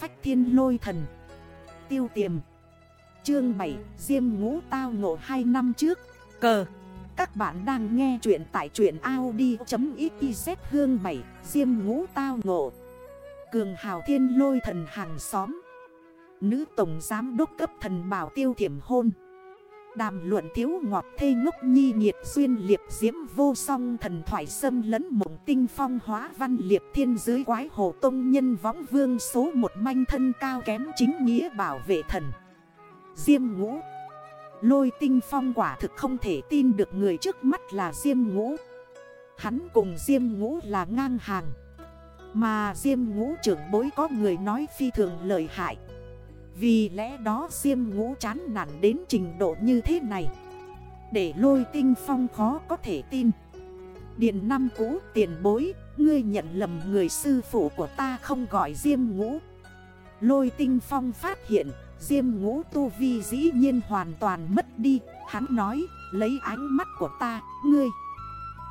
phách thiên lôi thần. Tiêu tiềm. Chương 7 Diêm ngũ tao ngộ 2 năm trước. Cờ. Các bạn đang nghe chuyện tại chuyện Audi.xyz hương 7 Diêm ngũ tao ngộ. Cường hào thiên lôi thần hàng xóm. Nữ tổng giám đốc cấp thần bảo tiêu thiểm hôn. Đàm luận thiếu ngọt thê ngốc nhi nhiệt xuyên liệp diễm vô song thần thoại sâm lẫn mộng tinh phong hóa văn liệp thiên dưới quái hồ tông nhân võng vương số một manh thân cao kém chính nghĩa bảo vệ thần. Diêm ngũ. Lôi tinh phong quả thực không thể tin được người trước mắt là Diêm ngũ. Hắn cùng Diêm ngũ là ngang hàng. Mà Diêm ngũ trưởng bối có người nói phi thường lợi hại vì lẽ đó Diêm ngũ chán nản đến trình độ như thế này. Để lôi tinh phong khó có thể tin. Điện năm cũ, tiền bối, Ngươi nhận lầm người sư phụ của ta không gọi Diêm ngũ. Lôi tinh phong phát hiện, Diêm ngũ tu vi dĩ nhiên hoàn toàn mất đi. Hắn nói, lấy ánh mắt của ta, Ngươi.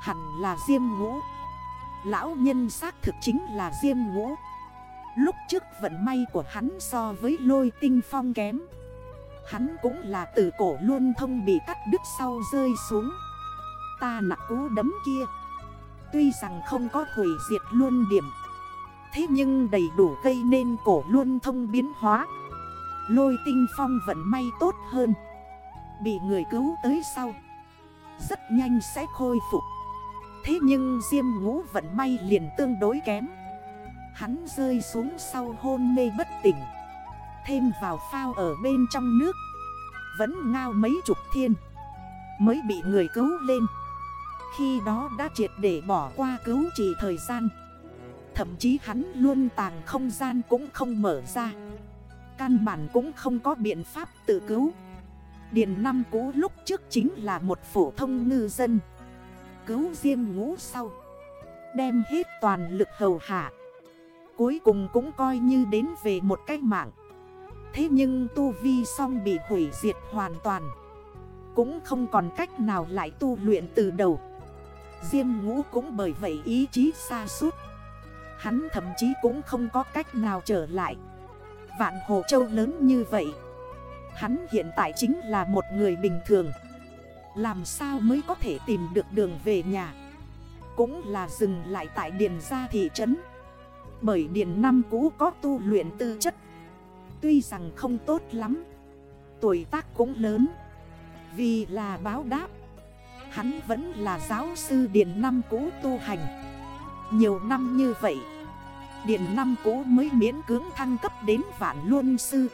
Hẳn là Diêm ngũ. Lão nhân xác thực chính là Diêm ngũ. Lúc trước vận may của hắn so với lôi tinh phong kém. Hắn cũng là từ cổ luôn thông bị cắt đứt sau rơi xuống. Ta nặng cú đấm kia. Tuy rằng không có hủy diệt luôn điểm. Thế nhưng đầy đủ gây nên cổ luôn thông biến hóa. Lôi tinh phong vận may tốt hơn. Bị người cứu tới sau. Rất nhanh sẽ khôi phục. Thế nhưng Diêm ngũ vận may liền tương đối kém. Hắn rơi xuống sau hôn mê bất tỉnh. Thêm vào phao ở bên trong nước. Vẫn ngao mấy chục thiên. Mới bị người cứu lên. Khi đó đã triệt để bỏ qua cứu trì thời gian. Thậm chí hắn luôn tàng không gian cũng không mở ra. Căn bản cũng không có biện pháp tự cứu. Điền năm cũ lúc trước chính là một phổ thông ngư dân. Cứu riêng ngũ sau. Đem hết toàn lực hầu hạ. Cuối cùng cũng coi như đến về một cái mạng. Thế nhưng tu vi song bị hủy diệt hoàn toàn. Cũng không còn cách nào lại tu luyện từ đầu. Diêm ngũ cũng bởi vậy ý chí xa suốt. Hắn thậm chí cũng không có cách nào trở lại. Vạn Hồ Châu lớn như vậy, Hắn hiện tại chính là một người bình thường. Làm sao mới có thể tìm được đường về nhà? Cũng là dừng lại tại Điền Gia thị trấn bởi điện năm cũ có tu luyện tư chất. Tuy rằng không tốt lắm. Tuổi tác cũng lớn. Vì là báo đáp. Hắn vẫn là giáo sư điện năm cũ tu hành. Nhiều năm như vậy, Điện năm cũ mới miễn cưỡng thăng cấp đến vạn luân sư.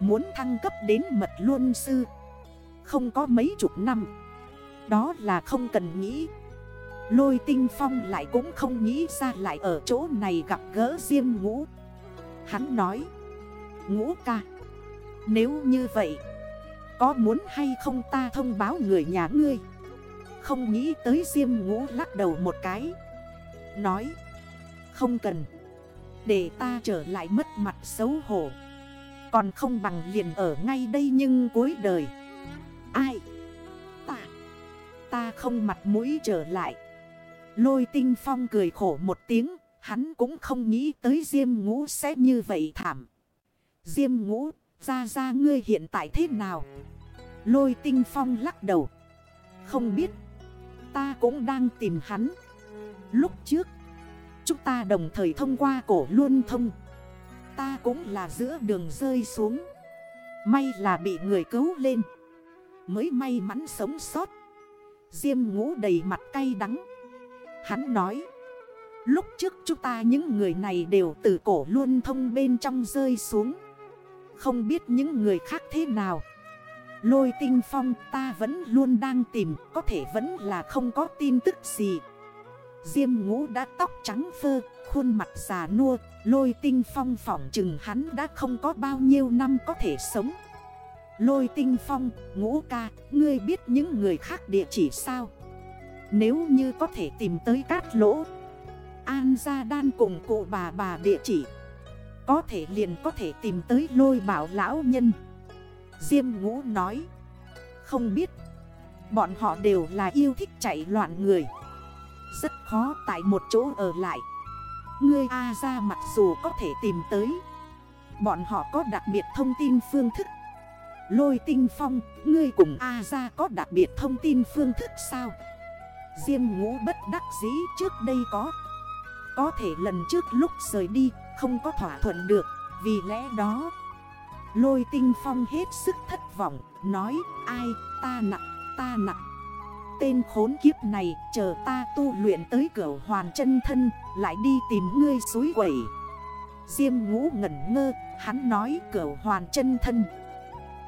Muốn thăng cấp đến mật luân sư, Không có mấy chục năm. Đó là không cần nghĩ. Lôi tinh phong lại cũng không nghĩ ra lại ở chỗ này gặp gỡ Diêm ngũ. Hắn nói, Ngũ ca, Nếu như vậy, Có muốn hay không ta thông báo người nhà ngươi? Không nghĩ tới Diêm ngũ lắc đầu một cái, Nói, Không cần, Để ta trở lại mất mặt xấu hổ. Còn không bằng liền ở ngay đây nhưng cuối đời. Ai? Ta Ta không mặt mũi trở lại. Lôi tinh phong cười khổ một tiếng, hắn cũng không nghĩ tới Diêm ngũ sẽ như vậy thảm. Diêm ngũ, ra ra ngươi hiện tại thế nào? Lôi tinh phong lắc đầu. Không biết, ta cũng đang tìm hắn. Lúc trước, chúng ta đồng thời thông qua cổ luôn thông. Ta cũng là giữa đường rơi xuống. May là bị người cứu lên. Mới may mắn sống sót. Diêm ngũ đầy mặt cay đắng. Hắn nói, Lúc trước chúng ta những người này đều từ cổ luôn thông bên trong rơi xuống. Không biết những người khác thế nào. Lôi tinh phong ta vẫn luôn đang tìm, Có thể vẫn là không có tin tức gì. Diêm ngũ đã tóc trắng phơ, Khuôn mặt già nua, Lôi tinh phong phỏng chừng hắn đã không có bao nhiêu năm có thể sống. Lôi tinh phong, Ngũ ca, Ngươi biết những người khác địa chỉ sao? Nếu như có thể tìm tới cát lỗ An gia đan cùng cụ bà bà địa chỉ Có thể liền có thể tìm tới lôi bảo lão nhân. Diêm ngũ nói Không biết Bọn họ đều là yêu thích chạy loạn người. Rất khó tại một chỗ ở lại. Ngươi A ra mặc dù có thể tìm tới bọn họ có đặc biệt thông tin phương thức. Lôi tinh phong, ngươi cùng A ra có đặc biệt thông tin phương thức sao? Diêm ngũ bất đắc dĩ trước đây có. Có thể lần trước lúc rời đi, không có thỏa thuận được, Vì lẽ đó. Lôi tinh phong hết sức thất vọng, Nói, ai, ta nặng ta nặng. Tên khốn kiếp này, chờ ta tu luyện tới cửa hoàn chân thân, Lại đi tìm ngươi suối quẩy. Diêm ngũ ngẩn ngơ, Hắn nói, cửa hoàn chân thân.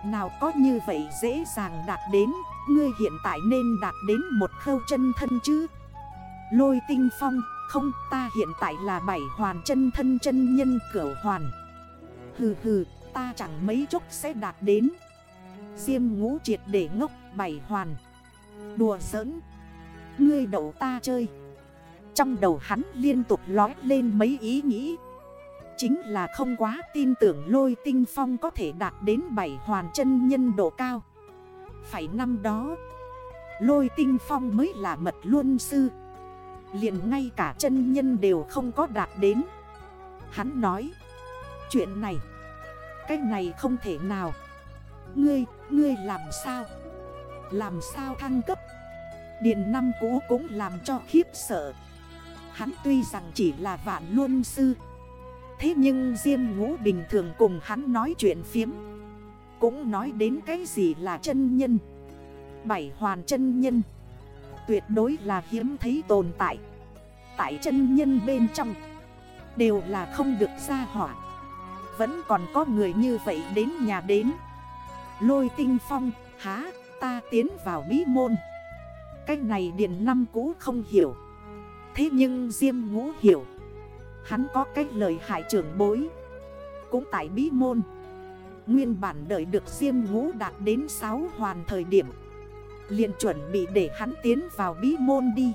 Nào có như vậy dễ dàng đạt đến Ngươi hiện tại nên đạt đến một khâu chân thân chứ? Lôi tinh phong, Không, ta hiện tại là bảy hoàn chân thân chân nhân cửa hoàn. Hừ hừ, ta chẳng mấy chốc sẽ đạt đến. Diêm ngũ triệt để ngốc, bảy hoàn. Đùa giỡn. Ngươi đậu ta chơi. Trong đầu hắn liên tục lói lên mấy ý nghĩ. Chính là không quá tin tưởng lôi tinh phong có thể đạt đến bảy hoàn chân nhân độ cao. Phải năm đó. Lôi tinh phong mới là mật luân sư. Liền ngay cả chân nhân đều không có đạt đến. Hắn nói Chuyện này Cái này không thể nào. Ngươi, ngươi làm sao? Làm sao thăng cấp? Điện năm cũ cũng làm cho khiếp sợ. Hắn tuy rằng chỉ là vạn luân sư Thế nhưng riêng Ngũ bình thường cùng hắn nói chuyện phiếm. Cũng nói đến cái gì là chân nhân. Bảy hoàn chân nhân. Tuyệt đối là hiếm thấy tồn tại. Tại chân nhân bên trong, Đều là không được ra hỏa. Vẫn còn có người như vậy đến nhà đến. Lôi tinh phong, Há, ta tiến vào bí môn. Cách này điện năm cũ không hiểu. Thế nhưng Diêm ngũ hiểu. Hắn có cách lời hại trưởng bối. Cũng tại bí môn. Nguyên bản đợi được Diêm ngũ đạt đến 6 hoàn thời điểm. Liền chuẩn bị để hắn tiến vào bí môn đi.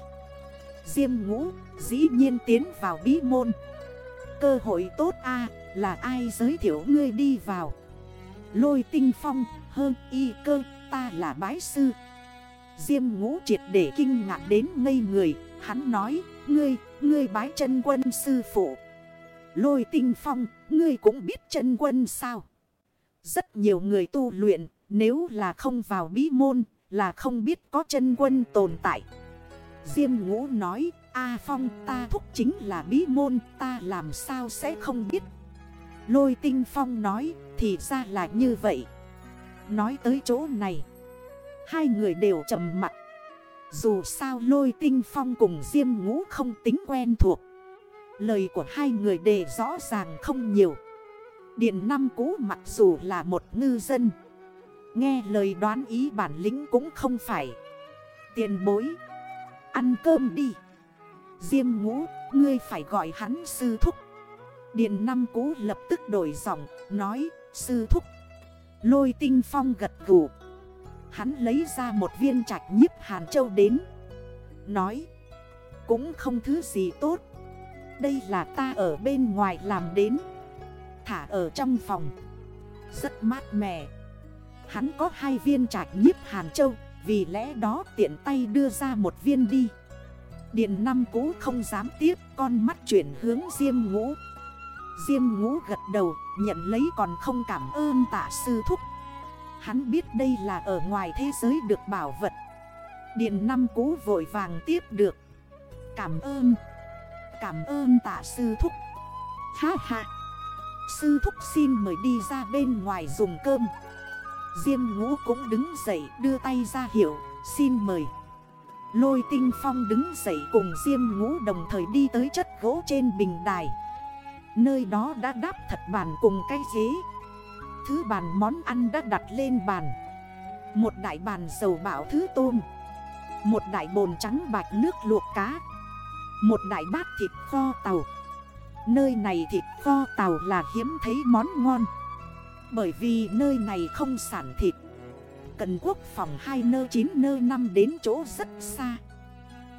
Diêm ngũ dĩ nhiên tiến vào bí môn. Cơ hội tốt a là ai giới thiệu ngươi đi vào? Lôi tinh phong hơn y cơ ta là bái sư. Diêm ngũ triệt để kinh ngạc đến ngây người Hắn nói ngươi, ngươi bái chân quân sư phụ. Lôi tinh phong, ngươi cũng biết chân quân sao? Rất nhiều người tu luyện, Nếu là không vào bí môn, Là không biết có chân quân tồn tại. Diêm ngũ nói, A Phong, ta thúc chính là bí môn, Ta làm sao sẽ không biết? Lôi tinh phong nói, Thì ra là như vậy. Nói tới chỗ này, Hai người đều trầm mặt. Dù sao lôi tinh phong cùng Diêm ngũ không tính quen thuộc. Lời của hai người đề rõ ràng không nhiều. Điện năm cũ mặc dù là một ngư dân. Nghe lời đoán ý bản lĩnh cũng không phải. Tiền bối, Ăn cơm đi. Diêm ngũ, Ngươi phải gọi hắn sư thúc. Điện năm cũ lập tức đổi giọng, Nói, sư thúc. Lôi tinh phong gật gù. Hắn lấy ra một viên trạch nhiếp Hàn Châu đến. Nói, Cũng không thứ gì tốt. Đây là ta ở bên ngoài làm đến. Thả ở trong phòng. Rất mát mẻ. Hắn có hai viên trạch nhiếp Hàn Châu, Vì lẽ đó tiện tay đưa ra một viên đi. Điện năm cũ không dám tiếp, Con mắt chuyển hướng Diêm ngũ. Diêm ngũ gật đầu, Nhận lấy còn không cảm ơn tạ sư thúc. Hắn biết đây là ở ngoài thế giới được bảo vật. Điện năm cú vội vàng tiếp được. Cảm ơn. Cảm ơn tạ sư thúc. Ha ha. Sư thúc xin mời đi ra bên ngoài dùng cơm. Diêm ngũ cũng đứng dậy đưa tay ra hiệu, Xin mời. Lôi tinh phong đứng dậy cùng Diêm ngũ đồng thời đi tới chất gỗ trên bình đài. Nơi đó đã đáp thật bàn cùng cái ghế. Thứ bàn món ăn đã đặt lên bàn. Một đại bàn dầu bảo thứ tôm. Một đại bồn trắng bạch nước luộc cá. Một đại bát thịt kho tàu. Nơi này thịt kho tàu là hiếm thấy món ngon. Bởi vì nơi này không sản thịt. Cần quốc phòng 2 nơ 9 nơ 5 đến chỗ rất xa.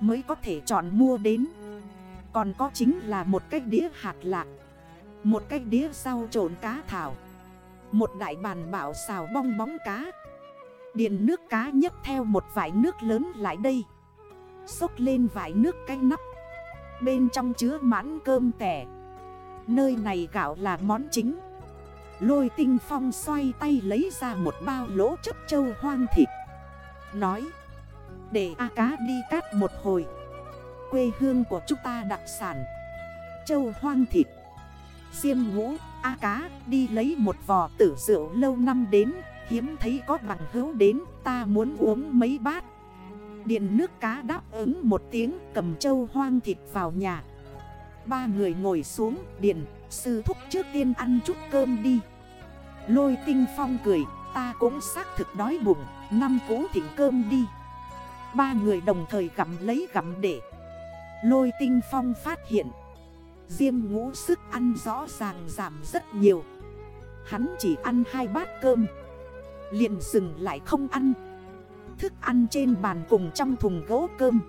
Mới có thể chọn mua đến. Còn có chính là một cái đĩa hạt lạc. Một cái đĩa rau trộn cá thảo. Một đại bàn bảo xào bong bóng cá. Điện nước cá nhấp theo một vải nước lớn lại đây. Xốc lên vải nước cái nắp Bên trong chứa mãn cơm tẻ. Nơi này gạo là món chính. Lôi tinh phong xoay tay lấy ra một bao lỗ chất châu hoang thịt. Nói, Để A cá đi cát một hồi. Quê hương của chúng ta đặc sản, Châu hoang thịt. Diêm ngũ, A cá, đi lấy một vò tử rượu lâu năm đến. Hiếm thấy có bằng hữu đến, Ta muốn uống mấy bát. Điện nước cá đáp ứng một tiếng, cầm châu hoang thịt vào nhà. Ba người ngồi xuống, điện, Sư thúc trước tiên ăn chút cơm đi. Lôi tinh phong cười, Ta cũng xác thực đói bụng, Năm cũ thịnh cơm đi. Ba người đồng thời gặm lấy gặm để. Lôi tinh phong phát hiện, Diêm ngũ sức ăn rõ ràng giảm rất nhiều. Hắn chỉ ăn hai bát cơm. Liền dừng lại không ăn. Thức ăn trên bàn cùng trong thùng gỗ cơm.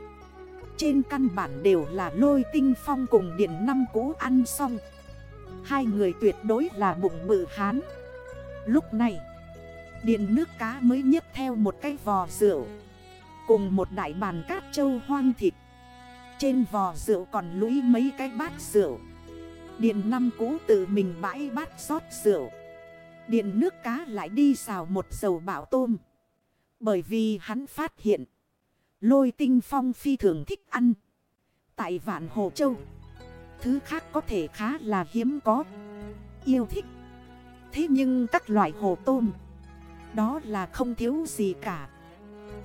Trên căn bản đều là lôi tinh phong cùng điện năm cũ ăn xong. Hai người tuyệt đối là bụng bự hán. Lúc này, Điện nước cá mới nhấp theo một cái vò rượu, Cùng một đại bàn cát trâu hoang thịt. Trên vò rượu còn lũy mấy cái bát rượu. Điện năm cũ tự mình bãi bát xót rượu. Điện nước cá lại đi xào một dầu bảo tôm. Bởi vì hắn phát hiện. Lôi tinh phong phi thường thích ăn. Tại vạn Hồ Châu, Thứ khác có thể khá là hiếm có. Yêu thích. Thế nhưng các loại hồ tôm, Đó là không thiếu gì cả.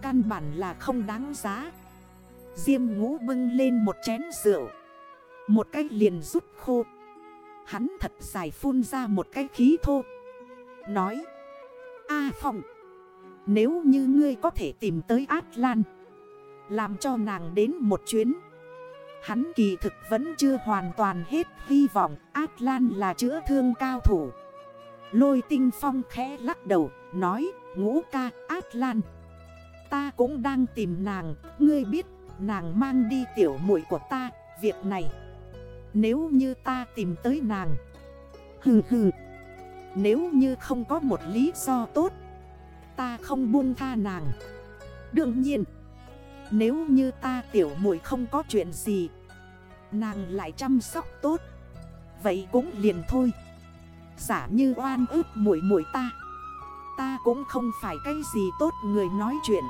Căn bản là không đáng giá. Diêm ngũ bưng lên một chén rượu. Một cái liền rút khô. Hắn thật dài phun ra một cái khí thô. Nói, A Phong nếu như ngươi có thể tìm tới Át Lan Làm cho nàng đến một chuyến, Hắn kỳ thực vẫn chưa hoàn toàn hết hy vọng Át Lan là chữa thương cao thủ. Lôi tinh phong khẽ lắc đầu, Nói, ngũ ca Át Lan Ta cũng đang tìm nàng. Ngươi biết, nàng mang đi tiểu muội của ta, Việc này, Nếu như ta tìm tới nàng, Hừ hừ, Nếu như không có một lý do tốt Ta không buông tha nàng. Đương nhiên, Nếu như ta tiểu muội không có chuyện gì, Nàng lại chăm sóc tốt, Vậy cũng liền thôi. Giả như oan ức muội muội ta Ta cũng không phải cái gì tốt người nói chuyện.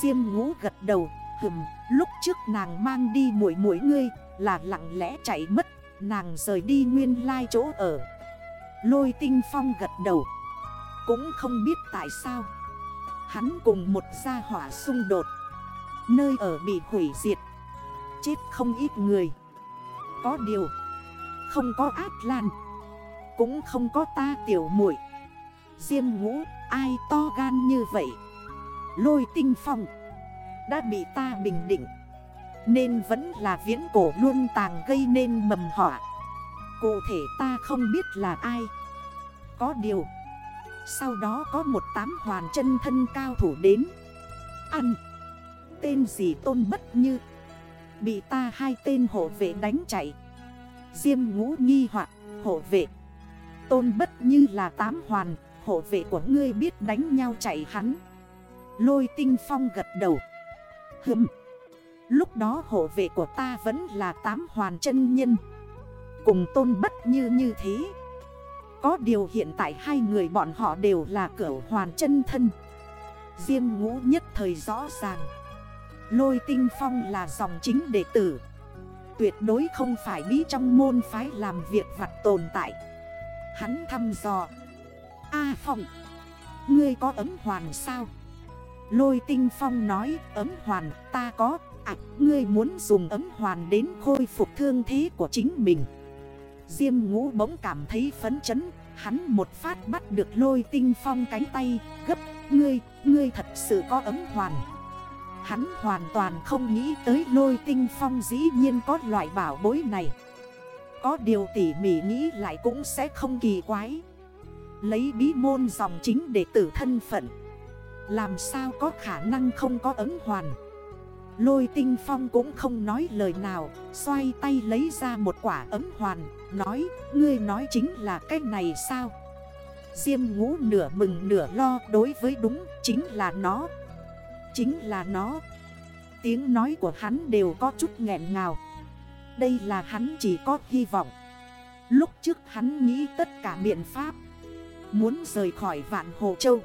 Diêm ngũ gật đầu, Hừm, lúc trước nàng mang đi muội muội ngươi Là lặng lẽ chạy mất, Nàng rời đi nguyên lai chỗ ở. Lôi tinh phong gật đầu cũng không biết tại sao. Hắn cùng một gia hỏa xung đột. Nơi ở bị hủy diệt. Chết không ít người. Có điều, Không có át lan Cũng không có ta tiểu muội. Diêm ngũ, ai to gan như vậy? Lôi tinh phong. Đã bị ta bình định. Nên vẫn là viễn cổ luôn tàng gây nên mầm họa. Cụ thể ta không biết là ai. Có điều sau đó có một tám hoàn chân thân cao thủ đến. Ăn. Tên gì tôn bất như? Bị ta hai tên hộ vệ đánh chạy. Diêm ngũ nghi hoặc hộ vệ. Tôn bất như là tám hoàn, Hộ vệ của ngươi biết đánh nhau chạy hắn. Lôi tinh phong gật đầu. Hừm. Lúc đó hộ vệ của ta vẫn là tám hoàn chân nhân. Cùng tôn bất như như thế. Có điều hiện tại hai người bọn họ đều là cửa hoàn chân thân. Diêm ngũ nhất thời rõ ràng. Lôi tinh phong là dòng chính đệ tử. Tuyệt đối không phải bí trong môn phái làm việc vặt tồn tại. Hắn thăm dò. A Phong, Ngươi có ấm hoàn sao? Lôi tinh phong nói, ấm hoàn ta có. À ngươi muốn dùng ấm hoàn đến khôi phục thương thế của chính mình. Diêm ngũ bỗng cảm thấy phấn chấn. Hắn một phát bắt được lôi tinh phong cánh tay. Gấp ngươi, ngươi thật sự có ấm hoàn. Hắn hoàn toàn không nghĩ tới lôi tinh phong dĩ nhiên có loại bảo bối này. Có điều tỉ mỉ nghĩ lại cũng sẽ không kỳ quái. Lấy bí môn dòng chính để tử thân phận. Làm sao có khả năng không có ấm hoàn? Lôi tinh phong cũng không nói lời nào, Xoay tay lấy ra một quả ấm hoàn, Nói, ngươi nói chính là cái này sao? Diêm ngũ nửa mừng nửa lo đối với đúng, chính là nó, Chính là nó. Tiếng nói của hắn đều có chút nghẹn ngào. Đây là hắn chỉ có hy vọng. Lúc trước hắn nghĩ tất cả biện pháp, Muốn rời khỏi vạn Hồ Châu.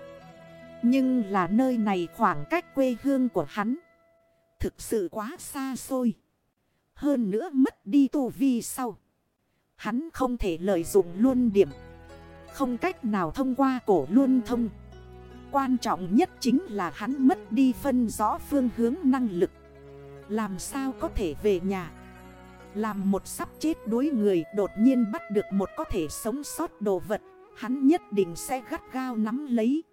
Nhưng là nơi này khoảng cách quê hương của hắn Thực sự quá xa xôi. Hơn nữa mất đi tu vi sau. Hắn không thể lợi dụng luôn điểm. Không cách nào thông qua cổ luôn thông. Quan trọng nhất chính là hắn mất đi phân rõ phương hướng năng lực. Làm sao có thể về nhà? Làm một sắp chết đuối người, đột nhiên bắt được một có thể sống sót đồ vật, Hắn nhất định sẽ gắt gao nắm lấy.